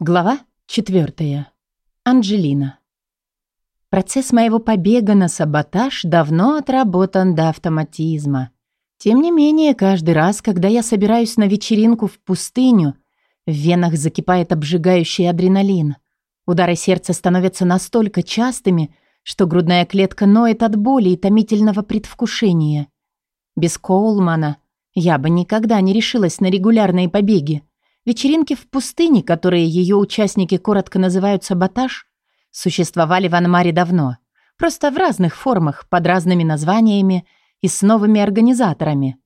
Глава четвертая. Анджелина. Процесс моего побега на саботаж давно отработан до автоматизма. Тем не менее, каждый раз, когда я собираюсь на вечеринку в пустыню, в венах закипает обжигающий адреналин. Удары сердца становятся настолько частыми, что грудная клетка ноет от боли и томительного предвкушения. Без Коулмана я бы никогда не решилась на регулярные побеги. Вечеринки в пустыне, которые ее участники коротко называют «саботаж», существовали в Анмаре давно, просто в разных формах, под разными названиями и с новыми организаторами.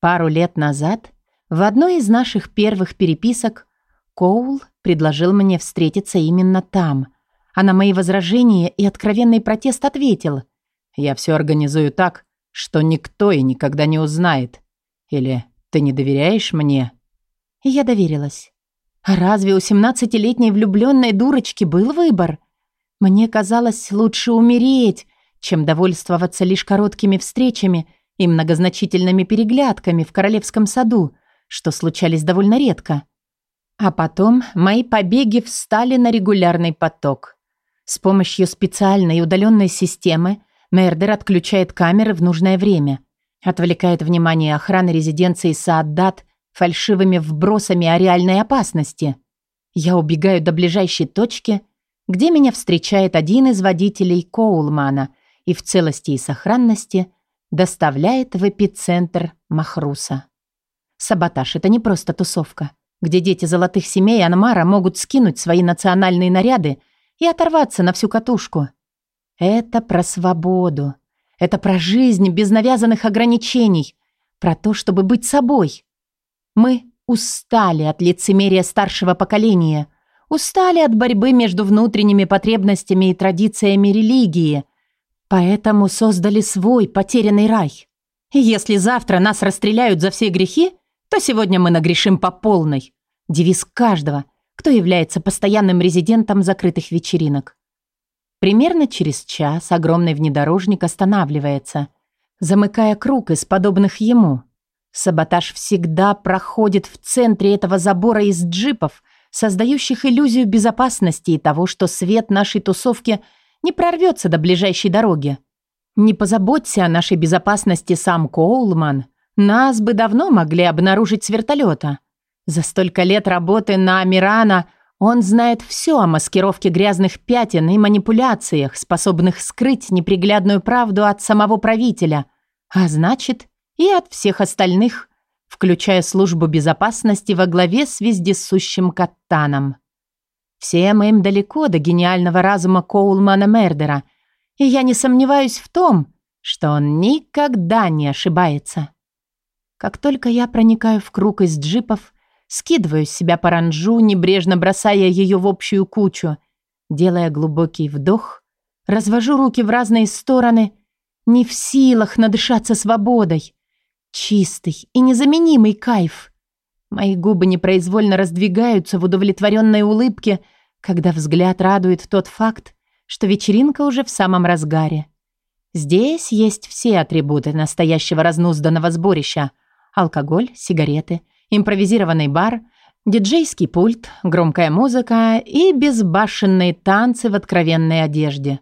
Пару лет назад в одной из наших первых переписок Коул предложил мне встретиться именно там, а на мои возражения и откровенный протест ответил «Я все организую так, что никто и никогда не узнает». Или «Ты не доверяешь мне?» Я доверилась. А разве у семнадцатилетней влюбленной дурочки был выбор? Мне казалось, лучше умереть, чем довольствоваться лишь короткими встречами и многозначительными переглядками в королевском саду, что случались довольно редко. А потом мои побеги встали на регулярный поток. С помощью специальной удаленной системы Мердер отключает камеры в нужное время, отвлекает внимание охраны резиденции Сааддат фальшивыми вбросами о реальной опасности. Я убегаю до ближайшей точки, где меня встречает один из водителей Коулмана и в целости и сохранности доставляет в эпицентр Махруса. Саботаж — это не просто тусовка, где дети золотых семей Анмара могут скинуть свои национальные наряды и оторваться на всю катушку. Это про свободу. Это про жизнь без навязанных ограничений, про то, чтобы быть собой. Мы устали от лицемерия старшего поколения, устали от борьбы между внутренними потребностями и традициями религии, поэтому создали свой потерянный рай. И если завтра нас расстреляют за все грехи, то сегодня мы нагрешим по полной. Девиз каждого, кто является постоянным резидентом закрытых вечеринок. Примерно через час огромный внедорожник останавливается, замыкая круг из подобных ему – Саботаж всегда проходит в центре этого забора из джипов, создающих иллюзию безопасности и того, что свет нашей тусовки не прорвется до ближайшей дороги. Не позаботься о нашей безопасности сам Коулман, нас бы давно могли обнаружить с вертолета. За столько лет работы на Амирана он знает все о маскировке грязных пятен и манипуляциях, способных скрыть неприглядную правду от самого правителя, а значит и от всех остальных, включая службу безопасности во главе с вездесущим Каттаном. Всем им далеко до гениального разума Коулмана Мердера, и я не сомневаюсь в том, что он никогда не ошибается. Как только я проникаю в круг из джипов, скидываю с себя паранжу, небрежно бросая ее в общую кучу, делая глубокий вдох, развожу руки в разные стороны, не в силах надышаться свободой, Чистый и незаменимый кайф. Мои губы непроизвольно раздвигаются в удовлетворенной улыбке, когда взгляд радует тот факт, что вечеринка уже в самом разгаре. Здесь есть все атрибуты настоящего разнузданного сборища. Алкоголь, сигареты, импровизированный бар, диджейский пульт, громкая музыка и безбашенные танцы в откровенной одежде.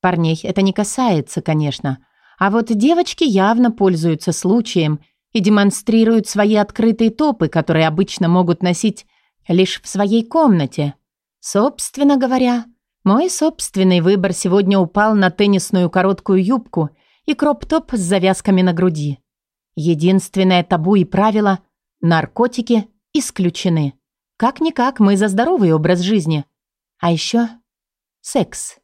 Парней это не касается, конечно, а вот девочки явно пользуются случаем и демонстрируют свои открытые топы, которые обычно могут носить лишь в своей комнате. Собственно говоря, мой собственный выбор сегодня упал на теннисную короткую юбку и кроп-топ с завязками на груди. Единственное табу и правило – наркотики исключены. Как-никак мы за здоровый образ жизни. А еще секс.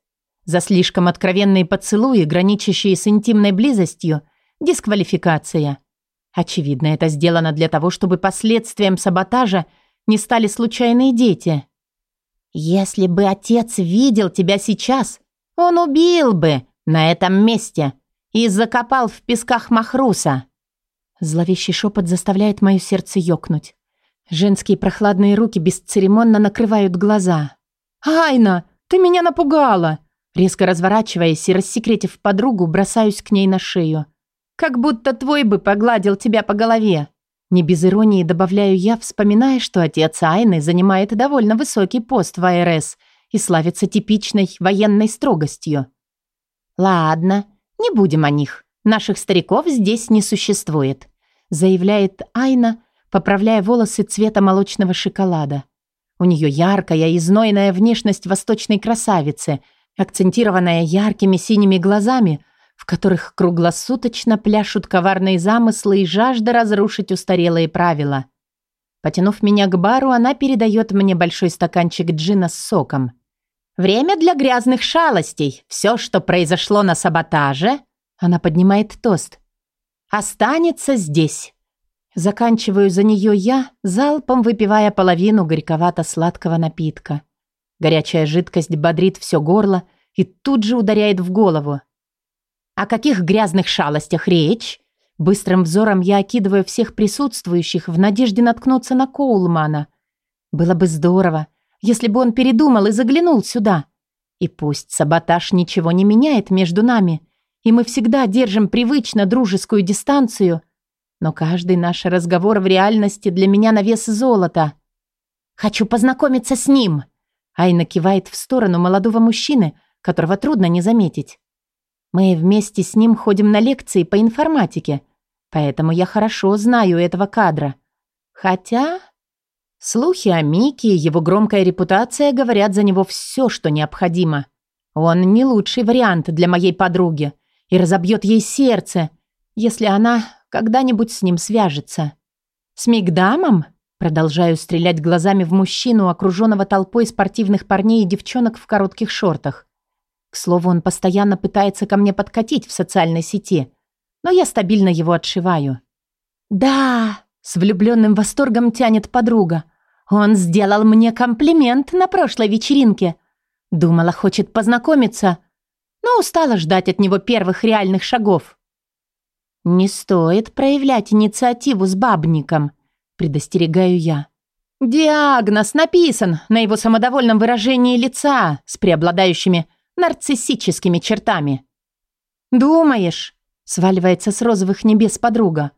За слишком откровенные поцелуи, граничащие с интимной близостью, дисквалификация. Очевидно, это сделано для того, чтобы последствием саботажа не стали случайные дети. Если бы отец видел тебя сейчас, он убил бы на этом месте и закопал в песках Махруса. Зловещий шепот заставляет мое сердце ёкнуть. Женские прохладные руки бесцеремонно накрывают глаза. «Айна, ты меня напугала!» Резко разворачиваясь и рассекретив подругу, бросаюсь к ней на шею. «Как будто твой бы погладил тебя по голове!» Не без иронии добавляю я, вспоминая, что отец Айны занимает довольно высокий пост в АРС и славится типичной военной строгостью. «Ладно, не будем о них. Наших стариков здесь не существует», заявляет Айна, поправляя волосы цвета молочного шоколада. У нее яркая и знойная внешность восточной красавицы, акцентированная яркими синими глазами, в которых круглосуточно пляшут коварные замыслы и жажда разрушить устарелые правила. Потянув меня к бару, она передает мне большой стаканчик джина с соком. «Время для грязных шалостей. Все, что произошло на саботаже...» Она поднимает тост. «Останется здесь». Заканчиваю за нее я, залпом выпивая половину горьковато-сладкого напитка. Горячая жидкость бодрит все горло и тут же ударяет в голову. О каких грязных шалостях речь? Быстрым взором я окидываю всех присутствующих в надежде наткнуться на Коулмана. Было бы здорово, если бы он передумал и заглянул сюда. И пусть саботаж ничего не меняет между нами, и мы всегда держим привычно дружескую дистанцию, но каждый наш разговор в реальности для меня на вес золота. «Хочу познакомиться с ним!» Айна кивает в сторону молодого мужчины, которого трудно не заметить. Мы вместе с ним ходим на лекции по информатике, поэтому я хорошо знаю этого кадра. Хотя слухи о Мике и его громкая репутация говорят за него все, что необходимо. Он не лучший вариант для моей подруги и разобьет ей сердце, если она когда-нибудь с ним свяжется. С Мигдамом? Продолжаю стрелять глазами в мужчину, окруженного толпой спортивных парней и девчонок в коротких шортах. К слову, он постоянно пытается ко мне подкатить в социальной сети, но я стабильно его отшиваю. «Да!» — с влюбленным восторгом тянет подруга. «Он сделал мне комплимент на прошлой вечеринке. Думала, хочет познакомиться, но устала ждать от него первых реальных шагов». «Не стоит проявлять инициативу с бабником», — предостерегаю я. «Диагноз написан на его самодовольном выражении лица с преобладающими нарциссическими чертами. «Думаешь?» — сваливается с розовых небес подруга.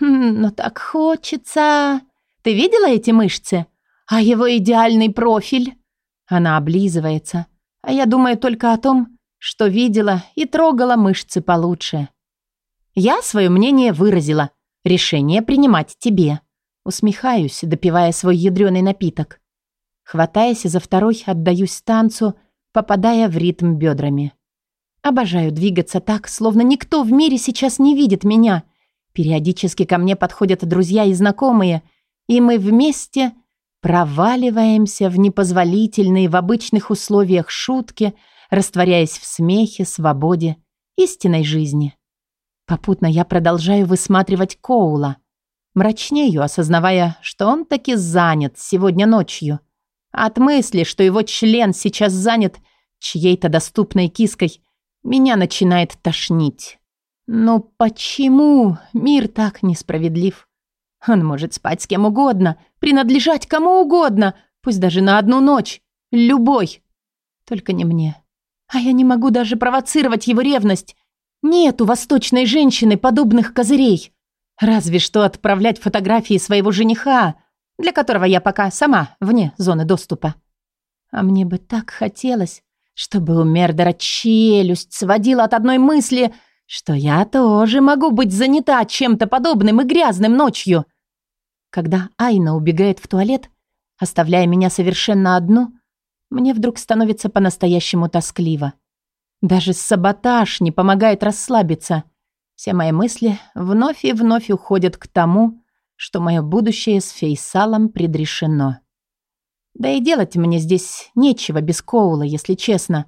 «Хм, «Но так хочется...» «Ты видела эти мышцы? А его идеальный профиль?» Она облизывается, а я думаю только о том, что видела и трогала мышцы получше. Я свое мнение выразила. Решение принимать тебе. Усмехаюсь, допивая свой ядреный напиток. Хватаясь за второй, отдаюсь танцу — попадая в ритм бедрами. Обожаю двигаться так, словно никто в мире сейчас не видит меня. Периодически ко мне подходят друзья и знакомые, и мы вместе проваливаемся в непозволительные в обычных условиях шутки, растворяясь в смехе, свободе, истинной жизни. Попутно я продолжаю высматривать Коула. Мрачнею, осознавая, что он таки занят сегодня ночью — от мысли, что его член сейчас занят чьей-то доступной киской, меня начинает тошнить. Но почему мир так несправедлив? Он может спать с кем угодно, принадлежать кому угодно, пусть даже на одну ночь, любой. Только не мне. А я не могу даже провоцировать его ревность. Нет у восточной женщины подобных козырей. Разве что отправлять фотографии своего жениха, для которого я пока сама вне зоны доступа. А мне бы так хотелось, чтобы у Мердера челюсть сводила от одной мысли, что я тоже могу быть занята чем-то подобным и грязным ночью. Когда Айна убегает в туалет, оставляя меня совершенно одну, мне вдруг становится по-настоящему тоскливо. Даже саботаж не помогает расслабиться. Все мои мысли вновь и вновь уходят к тому, что мое будущее с Фейсалом предрешено. Да и делать мне здесь нечего без Коула, если честно.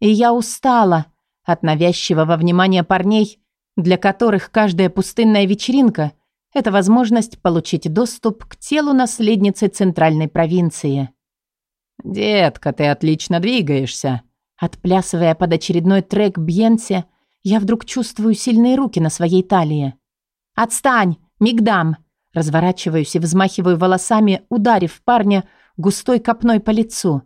И я устала от навязчивого внимания парней, для которых каждая пустынная вечеринка — это возможность получить доступ к телу наследницы центральной провинции. «Детка, ты отлично двигаешься», Отплясывая под очередной трек Бьенсе, я вдруг чувствую сильные руки на своей талии. «Отстань! Мигдам!» Разворачиваюсь и взмахиваю волосами, ударив парня густой копной по лицу.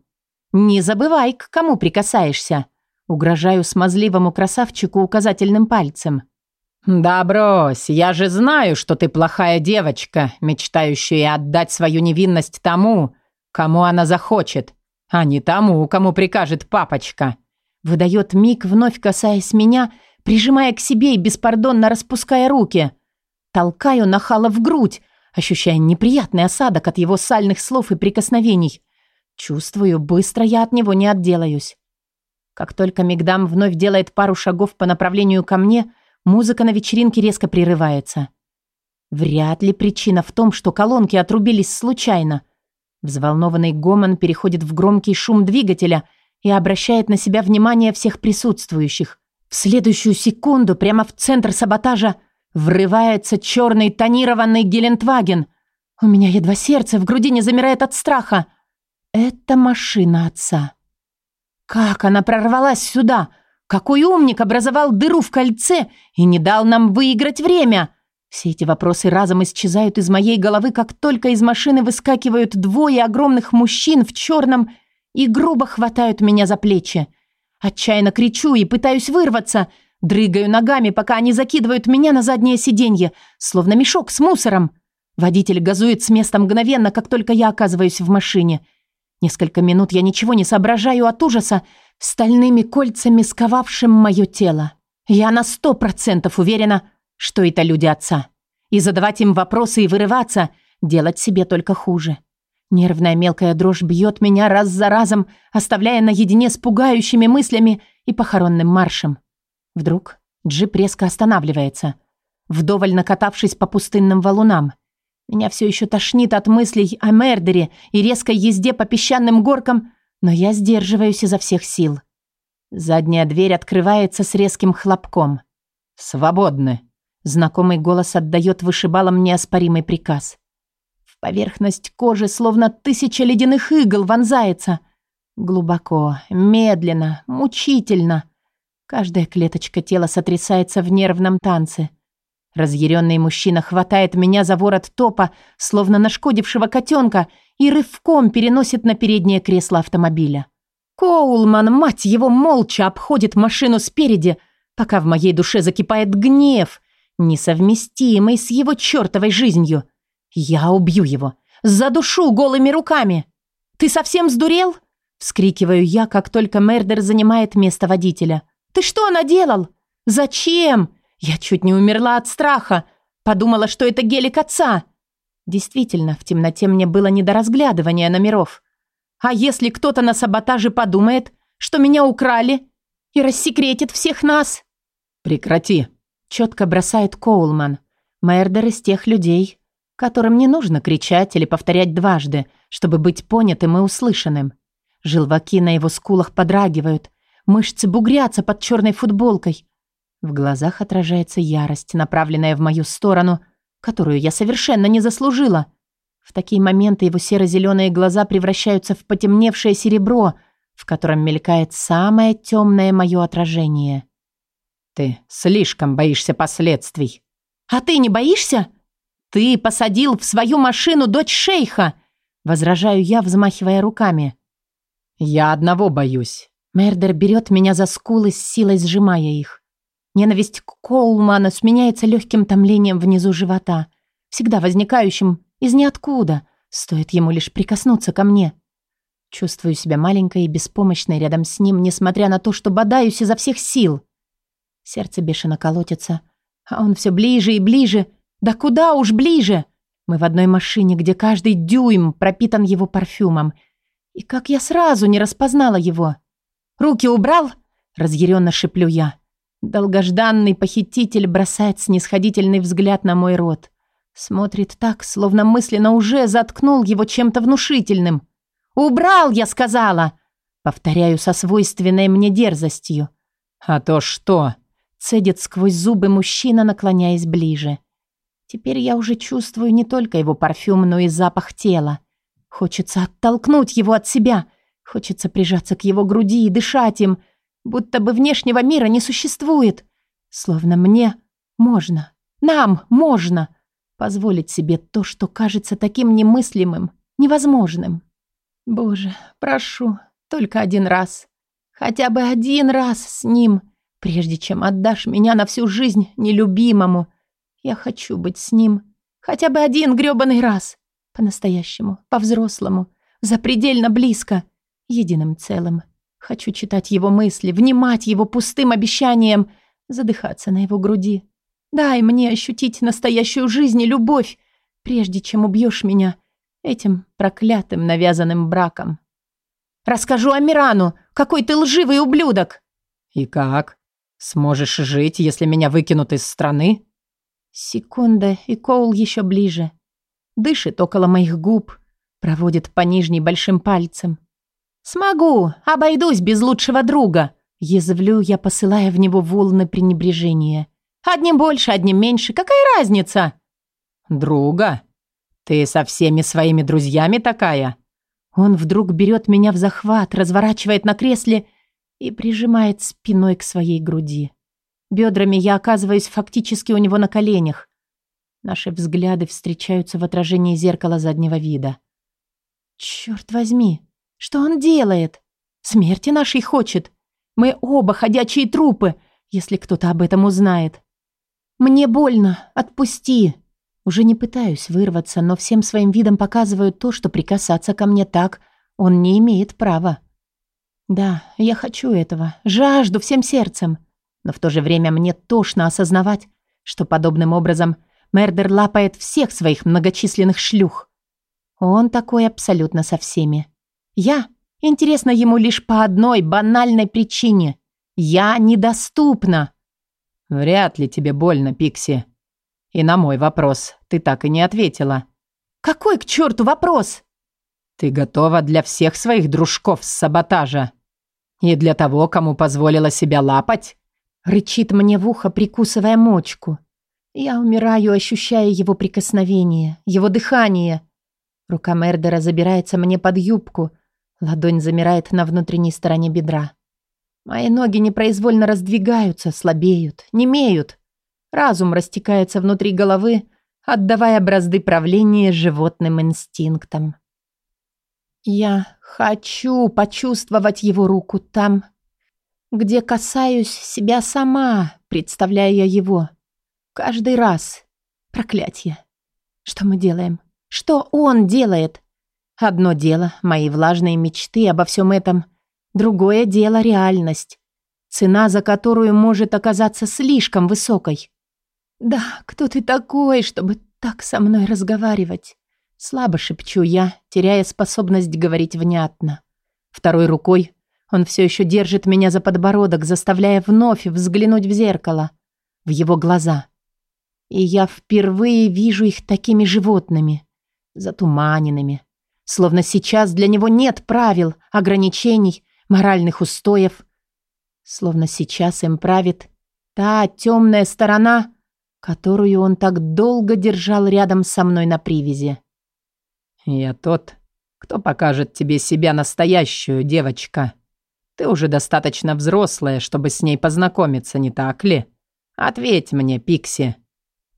«Не забывай, к кому прикасаешься!» Угрожаю смазливому красавчику указательным пальцем. «Да брось, я же знаю, что ты плохая девочка, мечтающая отдать свою невинность тому, кому она захочет, а не тому, кому прикажет папочка», выдает Мик, вновь касаясь меня, прижимая к себе и беспардонно распуская руки. Толкаю нахала в грудь, ощущая неприятный осадок от его сальных слов и прикосновений. Чувствую, быстро я от него не отделаюсь. Как только Мигдам вновь делает пару шагов по направлению ко мне, музыка на вечеринке резко прерывается. Вряд ли причина в том, что колонки отрубились случайно. Взволнованный гомон переходит в громкий шум двигателя и обращает на себя внимание всех присутствующих. В следующую секунду прямо в центр саботажа врывается черный тонированный Гелендваген. У меня едва сердце в груди не замирает от страха. Это машина отца. Как она прорвалась сюда? Какой умник образовал дыру в кольце и не дал нам выиграть время? Все эти вопросы разом исчезают из моей головы, как только из машины выскакивают двое огромных мужчин в черном и грубо хватают меня за плечи. Отчаянно кричу и пытаюсь вырваться, дрыгаю ногами, пока они закидывают меня на заднее сиденье, словно мешок с мусором. Водитель газует с места мгновенно, как только я оказываюсь в машине – Несколько минут я ничего не соображаю от ужаса, стальными кольцами сковавшим мое тело. Я на сто процентов уверена, что это люди отца. И задавать им вопросы и вырываться, делать себе только хуже. Нервная мелкая дрожь бьет меня раз за разом, оставляя наедине с пугающими мыслями и похоронным маршем. Вдруг джип резко останавливается, вдоволь накатавшись по пустынным валунам. Меня все еще тошнит от мыслей о Мердере и резкой езде по песчаным горкам, но я сдерживаюсь изо всех сил. Задняя дверь открывается с резким хлопком. «Свободны!» Знакомый голос отдает вышибалам неоспоримый приказ. Поверхность кожи словно тысяча ледяных игл вонзается. Глубоко, медленно, мучительно. Каждая клеточка тела сотрясается в нервном танце. Разъяренный мужчина хватает меня за ворот топа, словно нашкодившего котенка, и рывком переносит на переднее кресло автомобиля. Коулман, мать его, молча обходит машину спереди, пока в моей душе закипает гнев, несовместимый с его чертовой жизнью. Я убью его, задушу голыми руками. «Ты совсем сдурел?» — вскрикиваю я, как только Мердер занимает место водителя. «Ты что наделал? Зачем?» Я чуть не умерла от страха. Подумала, что это гелик отца. Действительно, в темноте мне было не до разглядывания номеров. А если кто-то на саботаже подумает, что меня украли и рассекретит всех нас? Прекрати, четко бросает Коулман. Мердер из тех людей, которым не нужно кричать или повторять дважды, чтобы быть понятым и услышанным. Желваки на его скулах подрагивают, мышцы бугрятся под черной футболкой, в глазах отражается ярость, направленная в мою сторону, которую я совершенно не заслужила. В такие моменты его серо-зеленые глаза превращаются в потемневшее серебро, в котором мелькает самое темное мое отражение. «Ты слишком боишься последствий». «А ты не боишься? Ты посадил в свою машину дочь шейха!» Возражаю я, взмахивая руками. «Я одного боюсь». Мердер берет меня за скулы, с силой сжимая их. Ненависть к Коулману сменяется легким томлением внизу живота, всегда возникающим из ниоткуда, стоит ему лишь прикоснуться ко мне. Чувствую себя маленькой и беспомощной рядом с ним, несмотря на то, что бодаюсь изо всех сил. Сердце бешено колотится, а он все ближе и ближе. Да куда уж ближе! Мы в одной машине, где каждый дюйм пропитан его парфюмом. И как я сразу не распознала его. «Руки убрал?» — разъяренно шеплю я. Долгожданный похититель бросает снисходительный взгляд на мой рот. Смотрит так, словно мысленно уже заткнул его чем-то внушительным. «Убрал, я сказала!» Повторяю со свойственной мне дерзостью. «А то что?» Цедит сквозь зубы мужчина, наклоняясь ближе. Теперь я уже чувствую не только его парфюм, но и запах тела. Хочется оттолкнуть его от себя. Хочется прижаться к его груди и дышать им, Будто бы внешнего мира не существует. Словно мне можно, нам можно позволить себе то, что кажется таким немыслимым, невозможным. Боже, прошу, только один раз. Хотя бы один раз с ним. прежде чем отдашь меня на всю жизнь нелюбимому. Я хочу быть с ним хотя бы один грёбаный раз. По-настоящему, по-взрослому, запредельно близко, единым целым. Хочу читать его мысли, внимать его пустым обещаниям, задыхаться на его груди. Дай мне ощутить настоящую жизнь и любовь, прежде чем убьешь меня этим проклятым навязанным браком. Расскажу Амирану, какой ты лживый ублюдок. И как? Сможешь жить, если меня выкинут из страны? Секунда, и Коул еще ближе. Дышит около моих губ, проводит по нижней большим пальцем. «Смогу, обойдусь без лучшего друга», язвлю я, посылая в него волны пренебрежения. «Одним больше, одним меньше, какая разница?» «Друга? Ты со всеми своими друзьями такая?» Он вдруг берет меня в захват, разворачивает на кресле и прижимает спиной к своей груди. Бедрами я оказываюсь фактически у него на коленях. Наши взгляды встречаются в отражении зеркала заднего вида. Черт возьми, что он делает? Смерти нашей хочет. Мы оба ходячие трупы, если кто-то об этом узнает. Мне больно, отпусти. Уже не пытаюсь вырваться, но всем своим видом показываю то, что прикасаться ко мне так он не имеет права. Да, я хочу этого, жажду всем сердцем. Но в то же время мне тошно осознавать, что подобным образом Мердер лапает всех своих многочисленных шлюх. Он такой абсолютно со всеми. Я интересна ему лишь по одной банальной причине. Я недоступна. Вряд ли тебе больно, Пикси. И на мой вопрос ты так и не ответила. Какой к черту вопрос? Ты готова для всех своих дружков с саботажа? И для того, кому позволила себя лапать? Рычит мне в ухо, прикусывая мочку. Я умираю, ощущая его прикосновение, его дыхание. Рука Мердера забирается мне под юбку. Ладонь замирает на внутренней стороне бедра. Мои ноги непроизвольно раздвигаются, слабеют, немеют. Разум растекается внутри головы, отдавая бразды правления животным инстинктам. Я хочу почувствовать его руку там, где касаюсь себя сама, представляя его. Каждый раз. Проклятие. Что мы делаем? Что он делает? Одно дело — мои влажные мечты обо всем этом. Другое дело — реальность. Цена, за которую может оказаться слишком высокой. «Да, кто ты такой, чтобы так со мной разговаривать?» Слабо шепчу я, теряя способность говорить внятно. Второй рукой он все еще держит меня за подбородок, заставляя вновь взглянуть в зеркало, в его глаза. И я впервые вижу их такими животными, затуманенными. Словно сейчас для него нет правил, ограничений, моральных устоев. Словно сейчас им правит та темная сторона, которую он так долго держал рядом со мной на привязи. «Я тот, кто покажет тебе себя настоящую, девочка», ты уже достаточно взрослая, чтобы с ней познакомиться, не так ли? Ответь мне, Пикси.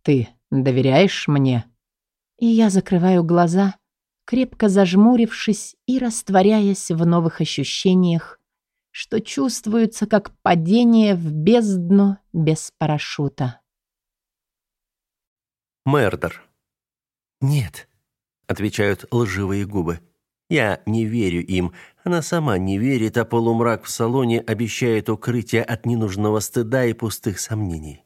Ты доверяешь мне?» И я закрываю глаза, крепко зажмурившись и растворяясь в новых ощущениях, что чувствуются как падение в бездну без парашюта. Мердер. «Нет», — отвечают лживые губы. «Я не верю им, она сама не верит, а полумрак в салоне обещает укрытие от ненужного стыда и пустых сомнений.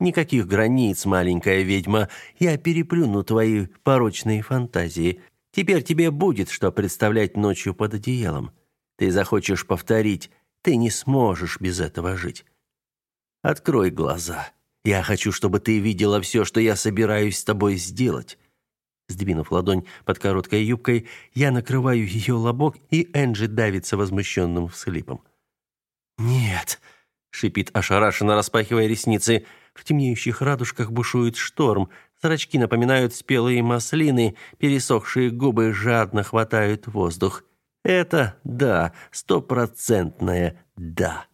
Никаких границ, маленькая ведьма. Я переплюну твои порочные фантазии. Теперь тебе будет что представлять ночью под одеялом. Ты захочешь повторить, ты не сможешь без этого жить. Открой глаза. Я хочу, чтобы ты видела все, что я собираюсь с тобой сделать. Сдвинув ладонь под короткой юбкой, я накрываю ее лобок, и Энджи давится возмущенным всхлипом. «Нет!» — шипит ошарашенно, распахивая ресницы. В темнеющих радужках бушует шторм. Зрачки напоминают спелые маслины, пересохшие губы жадно хватают воздух. Это «да», стопроцентное «да».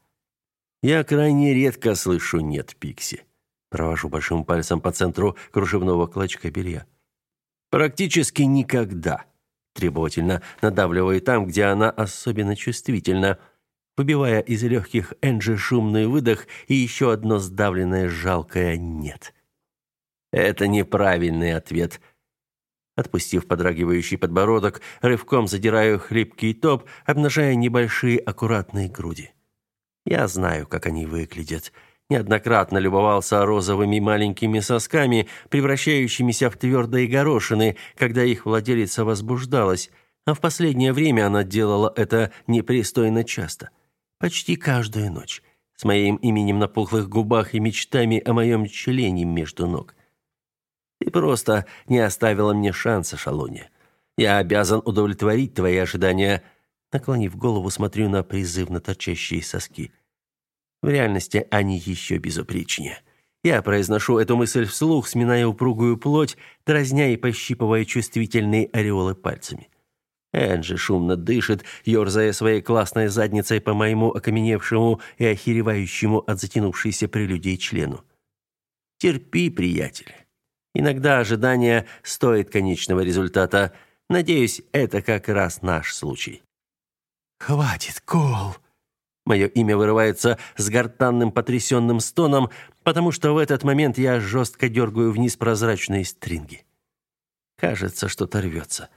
Я крайне редко слышу «нет» Пикси. Провожу большим пальцем по центру кружевного клочка белья. Практически никогда. Требовательно надавливаю там, где она особенно чувствительна. выбивая из легких Энджи шумный выдох и еще одно сдавленное жалкое «нет». Это неправильный ответ. Отпустив подрагивающий подбородок, рывком задираю хлипкий топ, обнажая небольшие аккуратные груди. Я знаю, как они выглядят. Неоднократно любовался розовыми маленькими сосками, превращающимися в твердые горошины, когда их владелица возбуждалась, а в последнее время она делала это непристойно часто. Почти каждую ночь. С моим именем на пухлых губах и мечтами о моем члене между ног. Ты просто не оставила мне шанса, Шалония. Я обязан удовлетворить твои ожидания. Наклонив голову, смотрю на призывно торчащие соски. В реальности они еще безупречнее. Я произношу эту мысль вслух, сминая упругую плоть, дразня и пощипывая чувствительные ореолы пальцами. Энджи шумно дышит, ерзая своей классной задницей по моему окаменевшему и охеревающему от затянувшейся прелюдии члену. Терпи, приятель. Иногда ожидание стоит конечного результата. Надеюсь, это как раз наш случай. Хватит, Кол. Мое имя вырывается с гортанным потрясенным стоном, потому что в этот момент я жестко дергаю вниз прозрачные стринги. Кажется, что-то рвется.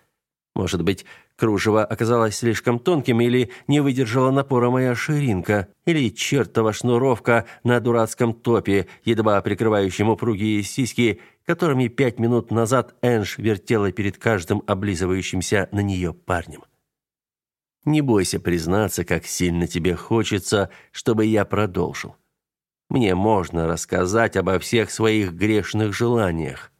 Может быть, кружево оказалось слишком тонким или не выдержала напора моя ширинка, или чертова шнуровка на дурацком топе, едва прикрывающем упругие сиськи, которыми пять минут назад Энж вертела перед каждым облизывающимся на нее парнем. Не бойся признаться, как сильно тебе хочется, чтобы я продолжил. Мне можно рассказать обо всех своих грешных желаниях.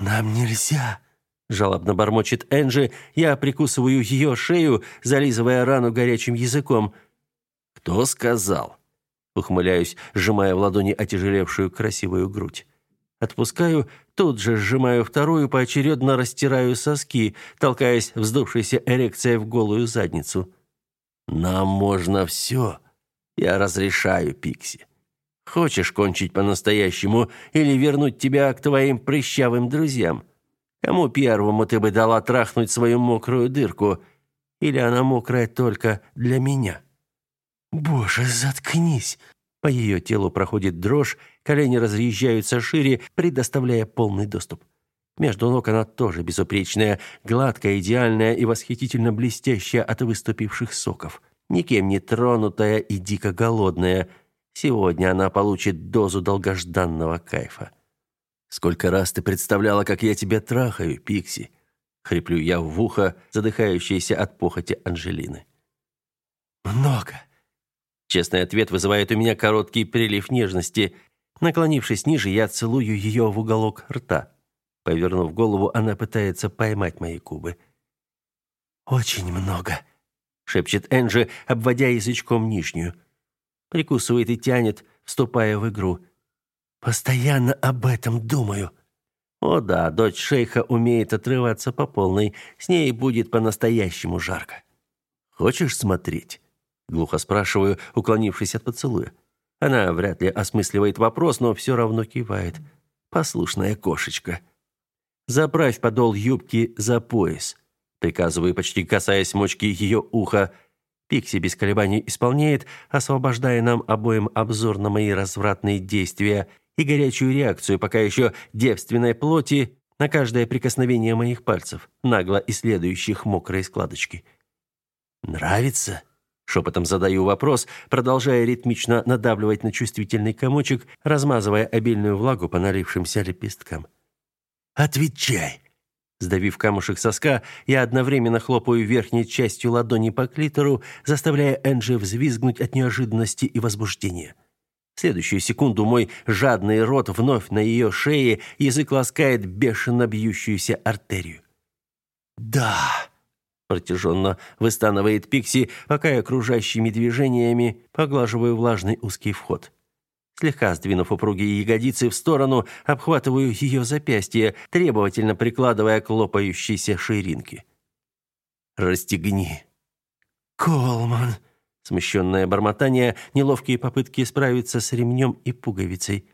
Нам нельзя, жалобно бормочет Энджи. Я прикусываю ее шею, зализывая рану горячим языком. Кто сказал? Ухмыляюсь, сжимая в ладони отяжелевшую красивую грудь. Отпускаю, тут же сжимаю вторую, поочередно растираю соски, толкаясь вздувшейся эрекцией в голую задницу. Нам можно все. Я разрешаю, Пикси. Хочешь кончить по-настоящему или вернуть тебя к твоим прыщавым друзьям? Кому первому ты бы дала трахнуть свою мокрую дырку? Или она мокрая только для меня? Боже, заткнись. По ее телу проходит дрожь, колени разъезжаются шире, предоставляя полный доступ. Между ног она тоже безупречная, гладкая, идеальная и восхитительно блестящая от выступивших соков. Никем не тронутая и дико голодная. Сегодня она получит дозу долгожданного кайфа. Сколько раз ты представляла, как я тебя трахаю, Пикси? Хриплю я в ухо, задыхающейся от похоти Анжелины. Много. Честный ответ вызывает у меня короткий прилив нежности. Наклонившись ниже, я целую ее в уголок рта. Повернув голову, она пытается поймать мои губы. «Очень много», — шепчет Энджи, обводя язычком нижнюю. Прикусывает и тянет, вступая в игру. «Постоянно об этом думаю». О да, дочь шейха умеет отрываться по полной. С ней будет по-настоящему жарко. Хочешь смотреть? Глухо спрашиваю, уклонившись от поцелуя. Она вряд ли осмысливает вопрос, но все равно кивает. Послушная кошечка. Заправь подол юбки за пояс, приказываю, почти касаясь мочки ее уха. Пикси без колебаний исполняет, освобождая нам обоим обзор на мои развратные действия и горячую реакцию пока еще девственной плоти на каждое прикосновение моих пальцев, нагло исследующих мокрые складочки. Нравится? Шепотом задаю вопрос, продолжая ритмично надавливать на чувствительный комочек, размазывая обильную влагу по налившимся лепесткам. «Отвечай!» Сдавив камушек соска, я одновременно хлопаю верхней частью ладони по клитору, заставляя Энджи взвизгнуть от неожиданности и возбуждения. В следующую секунду мой жадный рот вновь на ее шее, язык ласкает бешено бьющуюся артерию. «Да!» Протяженно выстанывает Пикси, пока я окружающими движениями поглаживаю влажный узкий вход. Слегка сдвинув упругие ягодицы в сторону, обхватываю ее запястье, требовательно прикладывая к лопающейся ширинке. «Расстегни». «Колман!» Смущенное бормотание, неловкие попытки справиться с ремнем и пуговицей.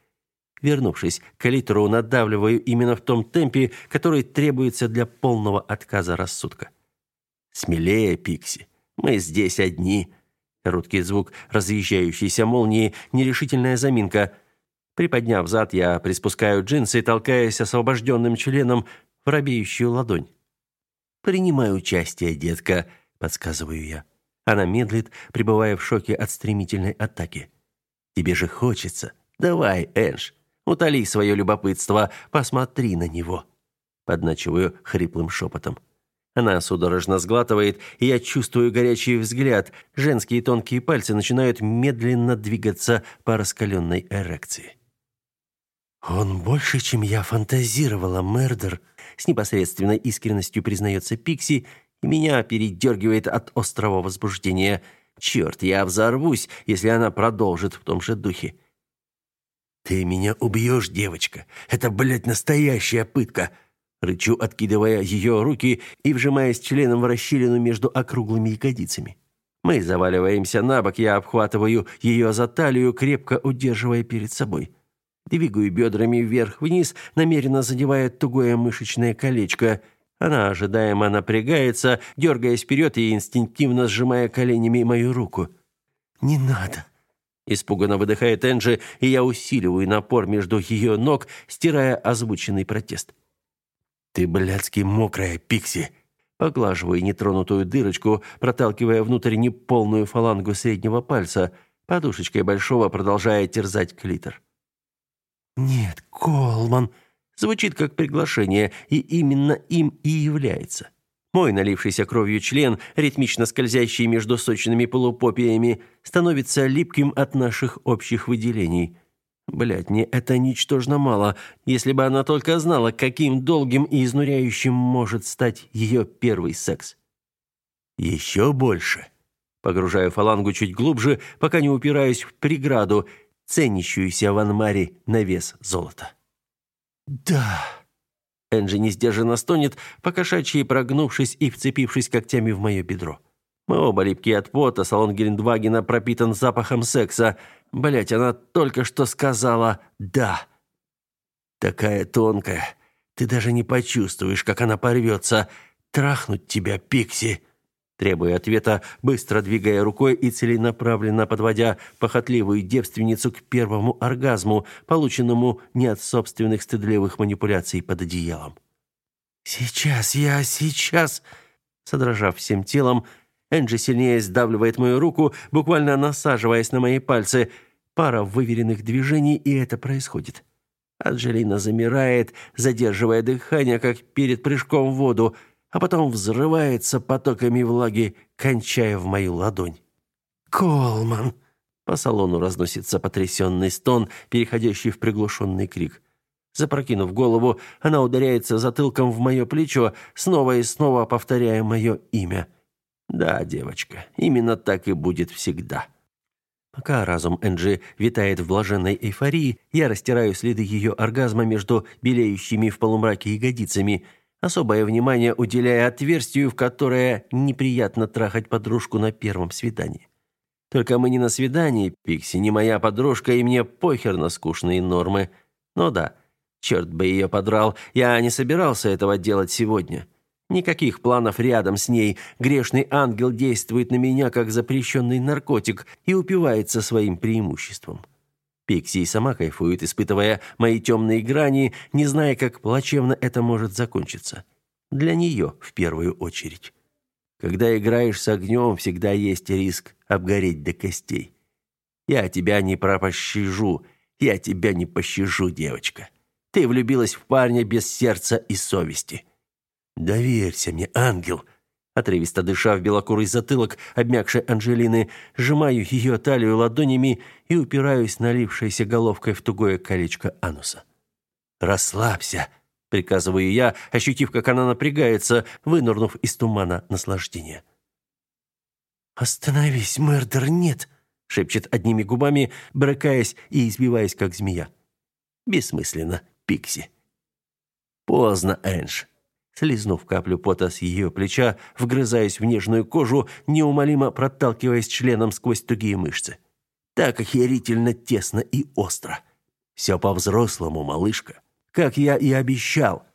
Вернувшись к литру, надавливаю именно в том темпе, который требуется для полного отказа рассудка. Смелее, Пикси. Мы здесь одни. Короткий звук разъезжающейся молнии, нерешительная заминка. Приподняв зад, я приспускаю джинсы, толкаясь освобожденным членом в робеющую ладонь. «Принимай участие, детка», — подсказываю я. Она медлит, пребывая в шоке от стремительной атаки. «Тебе же хочется. Давай, Энж, утоли свое любопытство, посмотри на него». Подначиваю хриплым шепотом. Она судорожно сглатывает, и я чувствую горячий взгляд. Женские тонкие пальцы начинают медленно двигаться по раскаленной эрекции. «Он больше, чем я фантазировала, Мердер», — с непосредственной искренностью признается Пикси, и меня передергивает от острого возбуждения. «Черт, я взорвусь, если она продолжит в том же духе». «Ты меня убьешь, девочка. Это, блядь, настоящая пытка», Рычу, откидывая ее руки и вжимаясь членом в расщелину между округлыми ягодицами. Мы заваливаемся на бок, я обхватываю ее за талию, крепко удерживая перед собой. Двигаю бедрами вверх-вниз, намеренно задевая тугое мышечное колечко. Она ожидаемо напрягается, дергаясь вперед и инстинктивно сжимая коленями мою руку. «Не надо!» Испуганно выдыхает Энджи, и я усиливаю напор между ее ног, стирая озвученный протест. «Ты, блядски, мокрая, Пикси!» Поглаживаю нетронутую дырочку, проталкивая внутрь неполную фалангу среднего пальца, подушечкой большого продолжая терзать клитор. «Нет, Колман!» Звучит как приглашение, и именно им и является. Мой налившийся кровью член, ритмично скользящий между сочными полупопиями, становится липким от наших общих выделений – Блядь, мне это ничтожно мало, если бы она только знала, каким долгим и изнуряющим может стать ее первый секс. Еще больше. Погружаю фалангу чуть глубже, пока не упираюсь в преграду, ценящуюся в Анмаре на вес золота. Да. Энджи несдержанно стонет, покошачьи прогнувшись и вцепившись когтями в мое бедро. Мы оба липкие от пота, салон Гелендвагена пропитан запахом секса. Блять, она только что сказала «да». Такая тонкая. Ты даже не почувствуешь, как она порвется. Трахнуть тебя, Пикси. Требуя ответа, быстро двигая рукой и целенаправленно подводя похотливую девственницу к первому оргазму, полученному не от собственных стыдливых манипуляций под одеялом. «Сейчас, я сейчас...» Содрожав всем телом, Энджи сильнее сдавливает мою руку, буквально насаживаясь на мои пальцы. Пара выверенных движений, и это происходит. Анжелина замирает, задерживая дыхание, как перед прыжком в воду, а потом взрывается потоками влаги, кончая в мою ладонь. «Колман!» По салону разносится потрясенный стон, переходящий в приглушенный крик. Запрокинув голову, она ударяется затылком в мое плечо, снова и снова повторяя мое имя. Да, девочка, именно так и будет всегда. Пока разум Энджи витает в блаженной эйфории, я растираю следы ее оргазма между белеющими в полумраке ягодицами, особое внимание уделяя отверстию, в которое неприятно трахать подружку на первом свидании. Только мы не на свидании, Пикси, не моя подружка, и мне похер на скучные нормы. Но да, черт бы ее подрал, я не собирался этого делать сегодня. Никаких планов рядом с ней. Грешный ангел действует на меня как запрещенный наркотик и упивается своим преимуществом. Пикси и сама кайфует, испытывая мои темные грани, не зная, как плачевно это может закончиться. Для нее в первую очередь. Когда играешь с огнем, всегда есть риск обгореть до костей. Я тебя не пропощажу, я тебя не пощажу, девочка. Ты влюбилась в парня без сердца и совести. «Доверься мне, ангел!» Отрывисто дыша в белокурый затылок обмякшей Анжелины, сжимаю ее талию ладонями и упираюсь налившейся головкой в тугое колечко ануса. «Расслабься!» — приказываю я, ощутив, как она напрягается, вынырнув из тумана наслаждения. «Остановись, Мердер, нет!» — шепчет одними губами, брыкаясь и избиваясь, как змея. «Бессмысленно, Пикси». «Поздно, Энж. Слизнув каплю пота с ее плеча, вгрызаясь в нежную кожу, неумолимо проталкиваясь членом сквозь тугие мышцы. Так охерительно тесно и остро. Все по-взрослому, малышка. Как я и обещал.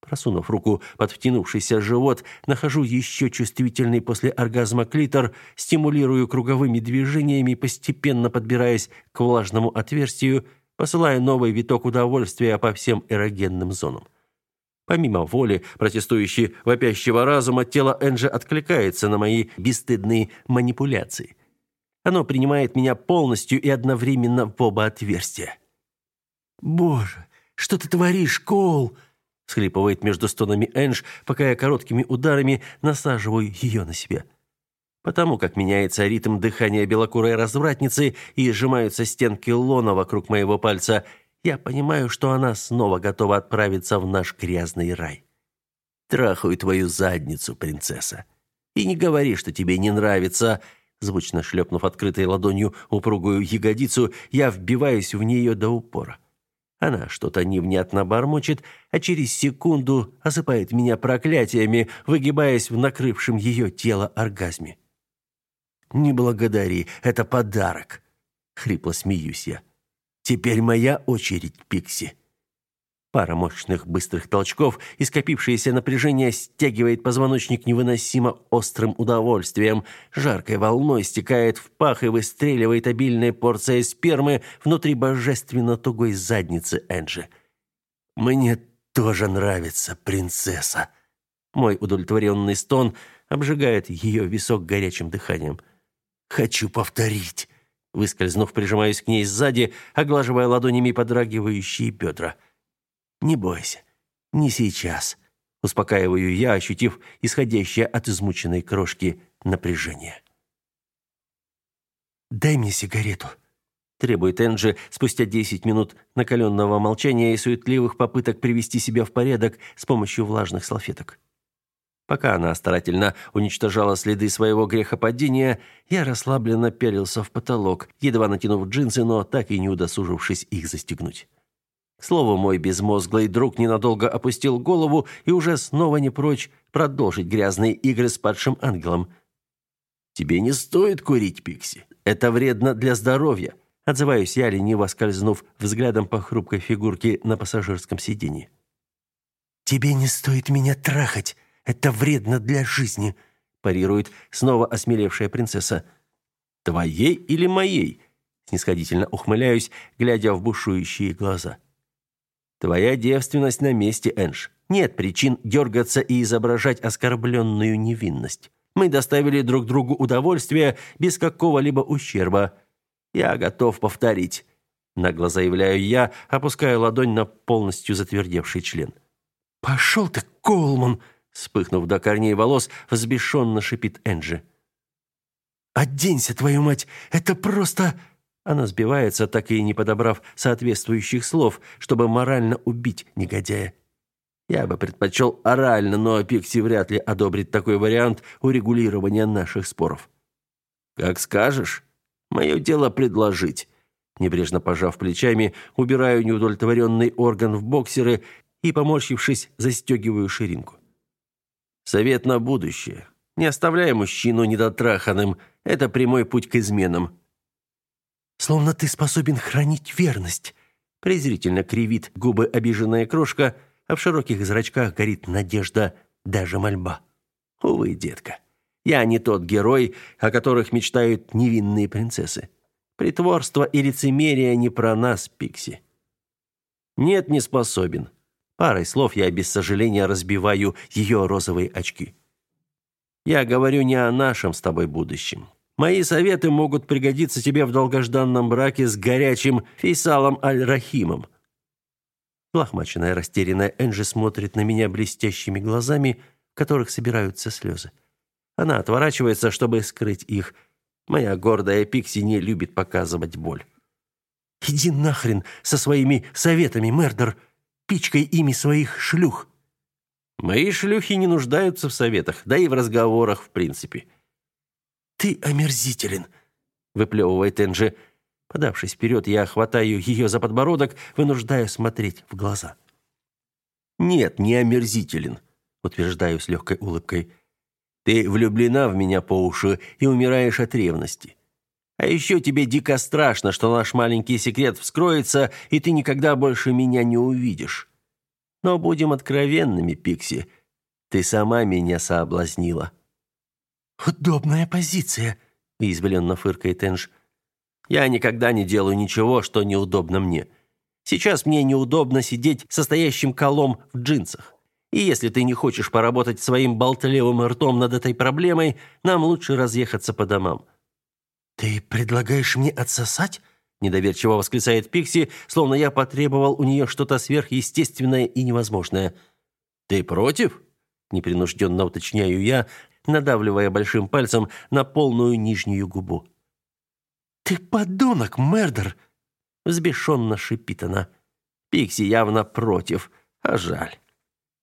Просунув руку под втянувшийся живот, нахожу еще чувствительный после оргазма клитор, стимулирую круговыми движениями, постепенно подбираясь к влажному отверстию, посылая новый виток удовольствия по всем эрогенным зонам. Помимо воли, протестующей вопящего разума, тело Энджи откликается на мои бесстыдные манипуляции. Оно принимает меня полностью и одновременно в оба отверстия. «Боже, что ты творишь, Коул?» Схлипывает между стонами Эндж, пока я короткими ударами насаживаю ее на себя. Потому как меняется ритм дыхания белокурой развратницы и сжимаются стенки лона вокруг моего пальца, я понимаю, что она снова готова отправиться в наш грязный рай. Трахаю твою задницу, принцесса. И не говори, что тебе не нравится. Звучно шлепнув открытой ладонью упругую ягодицу, я вбиваюсь в нее до упора. Она что-то невнятно бормочет, а через секунду осыпает меня проклятиями, выгибаясь в накрывшем ее тело оргазме. «Не благодари, это подарок!» — хрипло смеюсь я. «Теперь моя очередь, Пикси!» Пара мощных быстрых толчков и скопившееся напряжение стягивает позвоночник невыносимо острым удовольствием. Жаркой волной стекает в пах и выстреливает обильная порция спермы внутри божественно тугой задницы Энджи. «Мне тоже нравится, принцесса!» Мой удовлетворенный стон обжигает ее висок горячим дыханием. «Хочу повторить!» Выскользнув, прижимаюсь к ней сзади, оглаживая ладонями подрагивающие бедра. Не бойся. Не сейчас, успокаиваю я, ощутив исходящее от измученной крошки напряжение. Дай мне сигарету, требует Энджи спустя 10 минут накаленного молчания и суетливых попыток привести себя в порядок с помощью влажных салфеток. Пока она старательно уничтожала следы своего грехопадения, я расслабленно пялился в потолок, едва натянув джинсы, но так и не удосужившись их застегнуть. К слову, мой безмозглый друг ненадолго опустил голову и уже снова не прочь продолжить грязные игры с падшим ангелом. «Тебе не стоит курить, Пикси. Это вредно для здоровья», отзываюсь я, лениво скользнув взглядом по хрупкой фигурке на пассажирском сиденье. «Тебе не стоит меня трахать. Это вредно для жизни», парирует снова осмелевшая принцесса. «Твоей или моей?» снисходительно ухмыляюсь, глядя в бушующие глаза. Твоя девственность на месте, Энж. Нет причин дергаться и изображать оскорбленную невинность. Мы доставили друг другу удовольствие без какого-либо ущерба. Я готов повторить, нагло заявляю я, опуская ладонь на полностью затвердевший член. Пошел ты, Колман, вспыхнув до корней волос, взбешенно шипит Энджи. Оденься, твою мать, это просто она сбивается, так и не подобрав соответствующих слов, чтобы морально убить негодяя. Я бы предпочел орально, но Пикси вряд ли одобрит такой вариант урегулирования наших споров. Как скажешь. Мое дело предложить. Небрежно пожав плечами, убираю неудовлетворенный орган в боксеры и, поморщившись, застегиваю ширинку. Совет на будущее. Не оставляй мужчину недотраханным. Это прямой путь к изменам. Словно ты способен хранить верность. Презрительно кривит губы обиженная крошка, а в широких зрачках горит надежда, даже мольба. Увы, детка, я не тот герой, о которых мечтают невинные принцессы. Притворство и лицемерие не про нас, Пикси. Нет, не способен. Парой слов я без сожаления разбиваю ее розовые очки. Я говорю не о нашем с тобой будущем. Мои советы могут пригодиться тебе в долгожданном браке с горячим Фейсалом Аль-Рахимом. Лохмаченная, растерянная Энджи смотрит на меня блестящими глазами, в которых собираются слезы. Она отворачивается, чтобы скрыть их. Моя гордая Пикси не любит показывать боль. «Иди нахрен со своими советами, Мердер! Пичкай ими своих шлюх!» «Мои шлюхи не нуждаются в советах, да и в разговорах в принципе». «Ты омерзителен!» – выплевывает Энджи. Подавшись вперед, я хватаю ее за подбородок, вынуждая смотреть в глаза. «Нет, не омерзителен», – утверждаю с легкой улыбкой. «Ты влюблена в меня по уши и умираешь от ревности. А еще тебе дико страшно, что наш маленький секрет вскроется, и ты никогда больше меня не увидишь. Но будем откровенными, Пикси. Ты сама меня соблазнила. Удобная позиция, уязвленно фыркает Энж. Я никогда не делаю ничего, что неудобно мне. Сейчас мне неудобно сидеть состоящим колом в джинсах. И если ты не хочешь поработать своим болтливым ртом над этой проблемой, нам лучше разъехаться по домам. Ты предлагаешь мне отсосать? недоверчиво восклицает Пикси, словно я потребовал у нее что-то сверхъестественное и невозможное. Ты против? непринужденно уточняю я, надавливая большим пальцем на полную нижнюю губу. Ты подонок, Мердер, взбешенно шипит она. Пикси явно против, а жаль.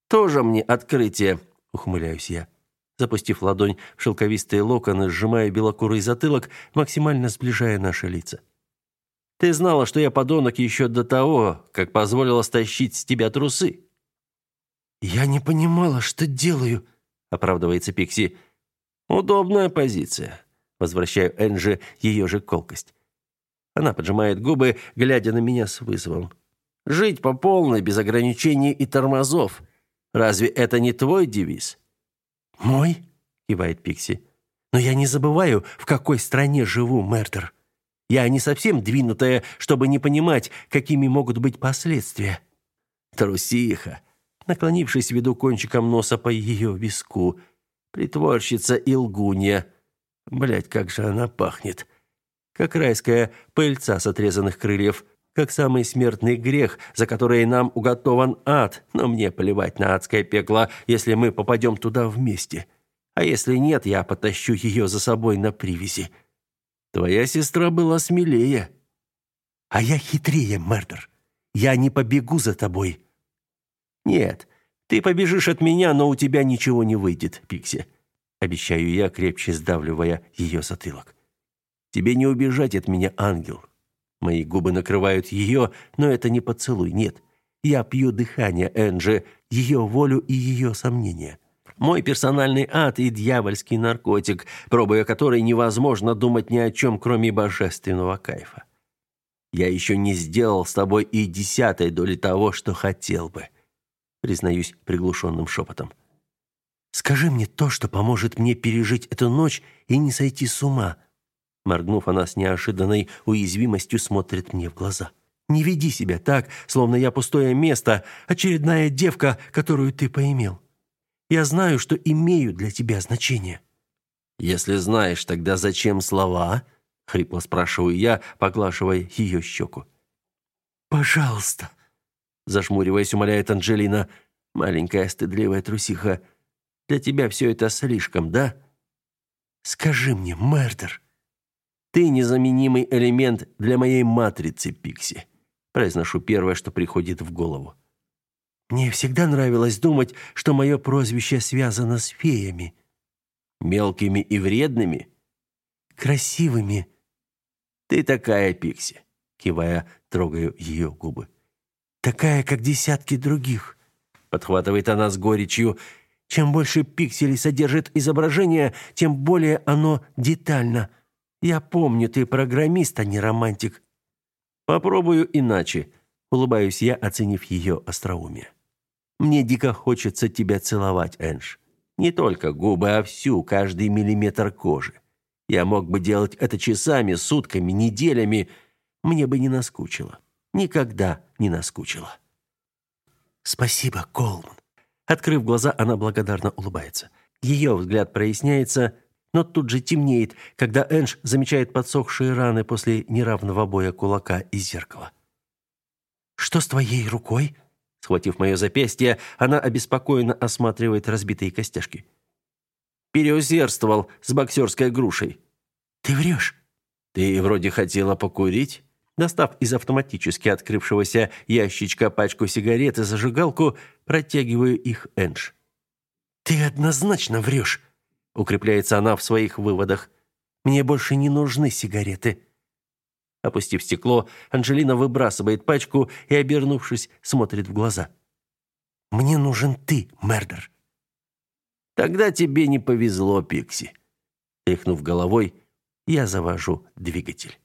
Тоже мне открытие, ухмыляюсь я. Запустив ладонь в шелковистые локоны, сжимая белокурый затылок, максимально сближая наши лица. Ты знала, что я подонок еще до того, как позволила стащить с тебя трусы. Я не понимала, что делаю, оправдывается Пикси. Удобная позиция. Возвращаю Энджи ее же колкость. Она поджимает губы, глядя на меня с вызовом. Жить по полной, без ограничений и тормозов. Разве это не твой девиз? Мой? кивает Пикси. Но я не забываю, в какой стране живу, Мердер. Я не совсем двинутая, чтобы не понимать, какими могут быть последствия. Трусиха, наклонившись, веду кончиком носа по ее виску. Притворщица и лгунья. Блядь, как же она пахнет. Как райская пыльца с отрезанных крыльев, как самый смертный грех, за который нам уготован ад. Но мне плевать на адское пекло, если мы попадем туда вместе. А если нет, я потащу ее за собой на привязи. Твоя сестра была смелее. А я хитрее, Мердер. Я не побегу за тобой. Нет, ты побежишь от меня, но у тебя ничего не выйдет, Пикси. Обещаю я, крепче сдавливая ее затылок. Тебе не убежать от меня, ангел. Мои губы накрывают ее, но это не поцелуй, нет. Я пью дыхание Энджи, ее волю и ее сомнения. Мой персональный ад и дьявольский наркотик, пробуя который невозможно думать ни о чем, кроме божественного кайфа. Я еще не сделал с тобой и десятой доли того, что хотел бы, признаюсь приглушенным шепотом. Скажи мне то, что поможет мне пережить эту ночь и не сойти с ума. Моргнув, она с неожиданной уязвимостью смотрит мне в глаза. Не веди себя так, словно я пустое место, очередная девка, которую ты поимел. Я знаю, что имею для тебя значение. Если знаешь, тогда зачем слова? хрипло спрашиваю я, поглаживая ее щеку. Пожалуйста, зажмуриваясь, умоляет Анжелина, маленькая стыдливая трусиха. Для тебя все это слишком, да? Скажи мне, Мердер, ты незаменимый элемент для моей матрицы, Пикси. Произношу первое, что приходит в голову. Мне всегда нравилось думать, что мое прозвище связано с феями. Мелкими и вредными? Красивыми. Ты такая, Пикси, кивая, трогаю ее губы. Такая, как десятки других. Подхватывает она с горечью. Чем больше пикселей содержит изображение, тем более оно детально. Я помню, ты программист, а не романтик. Попробую иначе. Улыбаюсь я, оценив ее остроумие. Мне дико хочется тебя целовать, Энж. Не только губы, а всю, каждый миллиметр кожи. Я мог бы делать это часами, сутками, неделями. Мне бы не наскучило. Никогда не наскучило. Спасибо, Колман. Открыв глаза, она благодарно улыбается. Ее взгляд проясняется, но тут же темнеет, когда Энж замечает подсохшие раны после неравного боя кулака и зеркала. Что с твоей рукой? Схватив мое запястье, она обеспокоенно осматривает разбитые костяшки. Переусердствовал с боксерской грушей. Ты врешь. Ты вроде хотела покурить. Достав из автоматически открывшегося ящичка пачку сигарет и зажигалку, протягиваю их Эндж. Ты однозначно врешь. Укрепляется она в своих выводах. Мне больше не нужны сигареты. Опустив стекло, Анжелина выбрасывает пачку и, обернувшись, смотрит в глаза. «Мне нужен ты, Мердер». «Тогда тебе не повезло, Пикси». Тряхнув головой, я завожу двигатель.